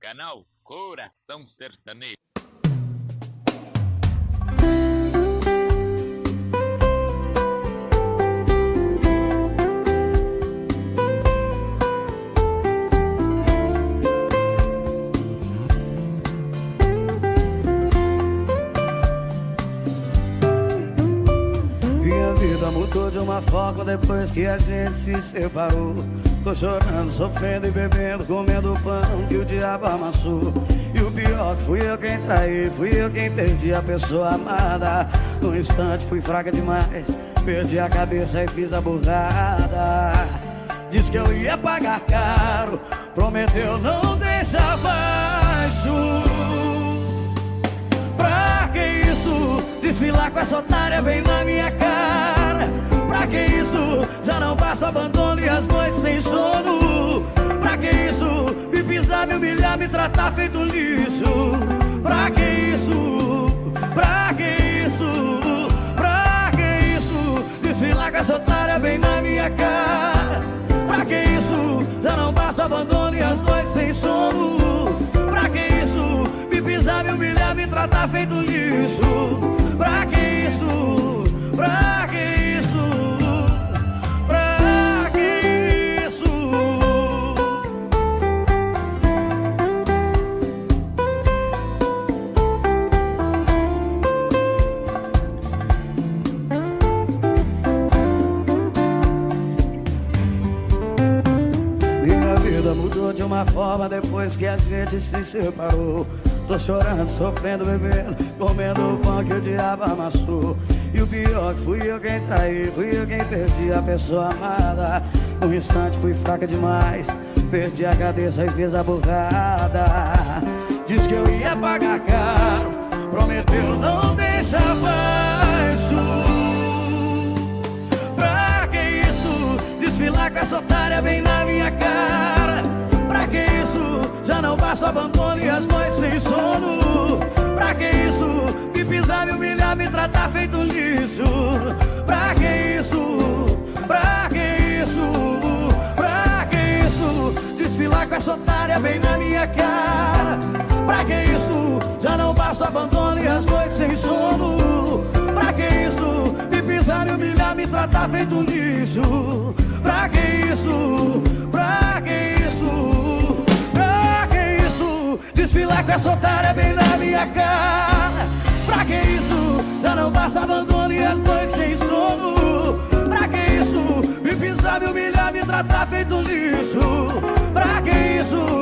Canal Coração Sertanejo. Vida mudou de uma forma depois que a gente se separou. Tô chorando, sofrendo e bebendo, comendo o pão que o diabo amassou. E o pior que fui eu quem traí, fui eu quem perdi a pessoa amada. No instante fui fraca demais, perdi a cabeça e fiz a burrada. Diz que eu ia pagar caro, prometeu não deixar baixo. Pra que isso? Desfilar com essa otária bem na minha cara. Pra que isso? Já não basta abandono e as noites sem sono. Pra que isso? Me pisar, me humilhar, me tratar feito lixo. Vida mudou de uma forma depois que a gente se separou. Tô chorando, sofrendo, bebendo, comendo o pão que o diabo amassou. E o pior que fui eu quem traí, fui eu quem perdi a pessoa amada. No instante fui fraca demais, perdi a cabeça e fiz a burrada. Diz que eu ia pagar caro, prometeu não deixar baixo. Pra que isso? Desfilar com essa otária bem na minha cara. Que isso? Já não basta o abandono e as noites sem sono. Pra que isso? Me pisar, me humilhar, me tratar feito lixo. Pra que isso? Pra que isso? Pra que isso? Desfilar com essa otária bem na minha cara. Pra que isso? Já não basta o abandono e as noites sem sono. Pra que isso? Me pisar, me humilhar, me tratar feito essa otária bem na minha cara. Pra que isso? Já não basta abandono e as noites sem sono. Pra que isso? Me pisar, me humilhar, me tratar feito lixo. Pra que isso?